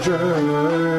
Journey.